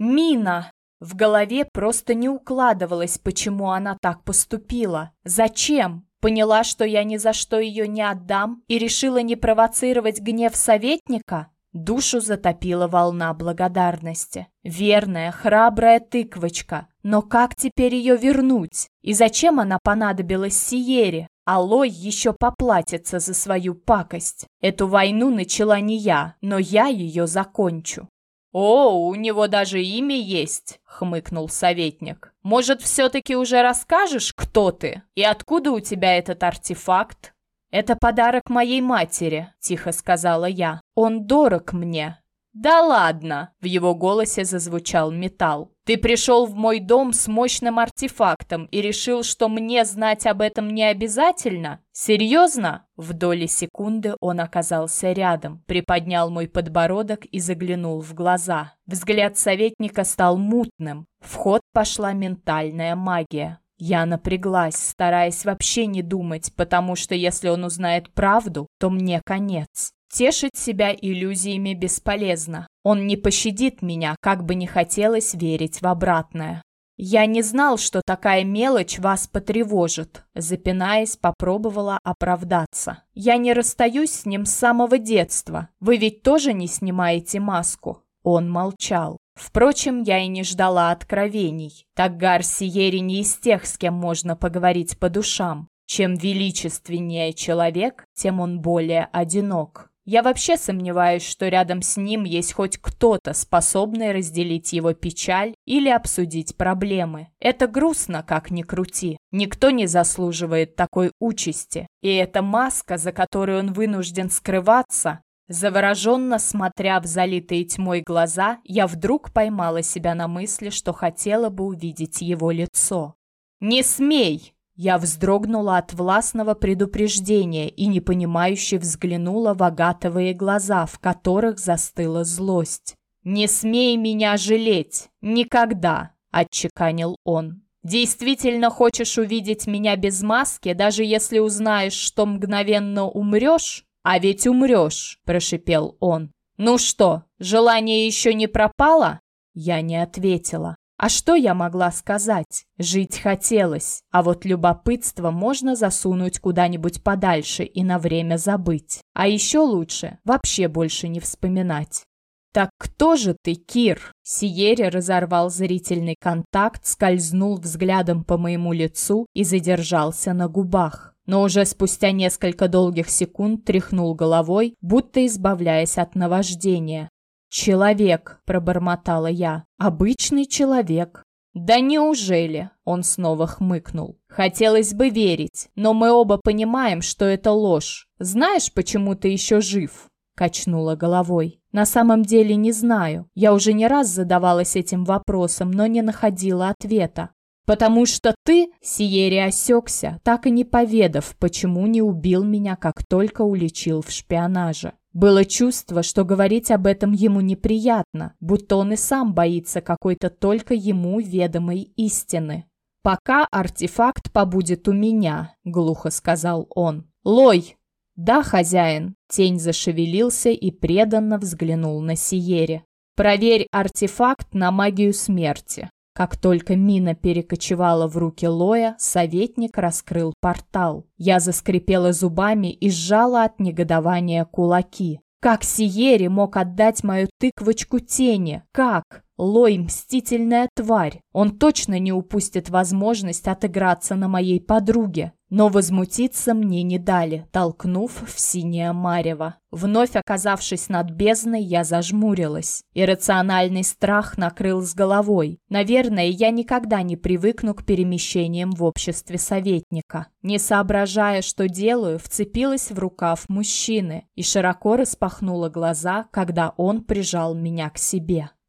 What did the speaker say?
Мина! В голове просто не укладывалось, почему она так поступила. Зачем? Поняла, что я ни за что ее не отдам и решила не провоцировать гнев советника? Душу затопила волна благодарности. Верная, храбрая тыквочка. Но как теперь ее вернуть? И зачем она понадобилась Сиере? Алой еще поплатится за свою пакость. Эту войну начала не я, но я ее закончу. «О, у него даже имя есть», — хмыкнул советник. «Может, все-таки уже расскажешь, кто ты? И откуда у тебя этот артефакт?» «Это подарок моей матери», — тихо сказала я. «Он дорог мне». «Да ладно!» — в его голосе зазвучал металл. «Ты пришел в мой дом с мощным артефактом и решил, что мне знать об этом не обязательно? Серьезно?» В доли секунды он оказался рядом, приподнял мой подбородок и заглянул в глаза. Взгляд советника стал мутным. В ход пошла ментальная магия. Я напряглась, стараясь вообще не думать, потому что если он узнает правду, то мне конец. Тешить себя иллюзиями бесполезно. Он не пощадит меня, как бы не хотелось верить в обратное. «Я не знал, что такая мелочь вас потревожит», запинаясь, попробовала оправдаться. «Я не расстаюсь с ним с самого детства. Вы ведь тоже не снимаете маску?» Он молчал. Впрочем, я и не ждала откровений. Так Гарсиери не из тех, с кем можно поговорить по душам. Чем величественнее человек, тем он более одинок. Я вообще сомневаюсь, что рядом с ним есть хоть кто-то, способный разделить его печаль или обсудить проблемы. Это грустно, как ни крути. Никто не заслуживает такой участи. И эта маска, за которой он вынужден скрываться, Завороженно смотря в залитые тьмой глаза, я вдруг поймала себя на мысли, что хотела бы увидеть его лицо. «Не смей!» Я вздрогнула от властного предупреждения и непонимающе взглянула в агатовые глаза, в которых застыла злость. «Не смей меня жалеть! Никогда!» – отчеканил он. «Действительно хочешь увидеть меня без маски, даже если узнаешь, что мгновенно умрешь? А ведь умрешь!» – прошипел он. «Ну что, желание еще не пропало?» Я не ответила. А что я могла сказать? Жить хотелось, а вот любопытство можно засунуть куда-нибудь подальше и на время забыть. А еще лучше вообще больше не вспоминать. «Так кто же ты, Кир?» Сиери разорвал зрительный контакт, скользнул взглядом по моему лицу и задержался на губах. Но уже спустя несколько долгих секунд тряхнул головой, будто избавляясь от наваждения. «Человек», — пробормотала я, — «обычный человек». «Да неужели?» — он снова хмыкнул. «Хотелось бы верить, но мы оба понимаем, что это ложь. Знаешь, почему ты еще жив?» — качнула головой. «На самом деле не знаю. Я уже не раз задавалась этим вопросом, но не находила ответа. Потому что ты, Сиери, осекся, так и не поведав, почему не убил меня, как только уличил в шпионаже. Было чувство, что говорить об этом ему неприятно, будто он и сам боится какой-то только ему ведомой истины. «Пока артефакт побудет у меня», — глухо сказал он. «Лой!» «Да, хозяин!» Тень зашевелился и преданно взглянул на Сиере. «Проверь артефакт на магию смерти. Как только мина перекочевала в руки Лоя, советник раскрыл портал. Я заскрипела зубами и сжала от негодования кулаки. Как Сиери мог отдать мою тыквочку тени? Как? Лой – мстительная тварь. Он точно не упустит возможность отыграться на моей подруге. Но возмутиться мне не дали, толкнув в синее марево. Вновь оказавшись над бездной, я зажмурилась. Иррациональный страх накрыл с головой. Наверное, я никогда не привыкну к перемещениям в обществе советника. Не соображая, что делаю, вцепилась в рукав мужчины и широко распахнула глаза, когда он прижал меня к себе.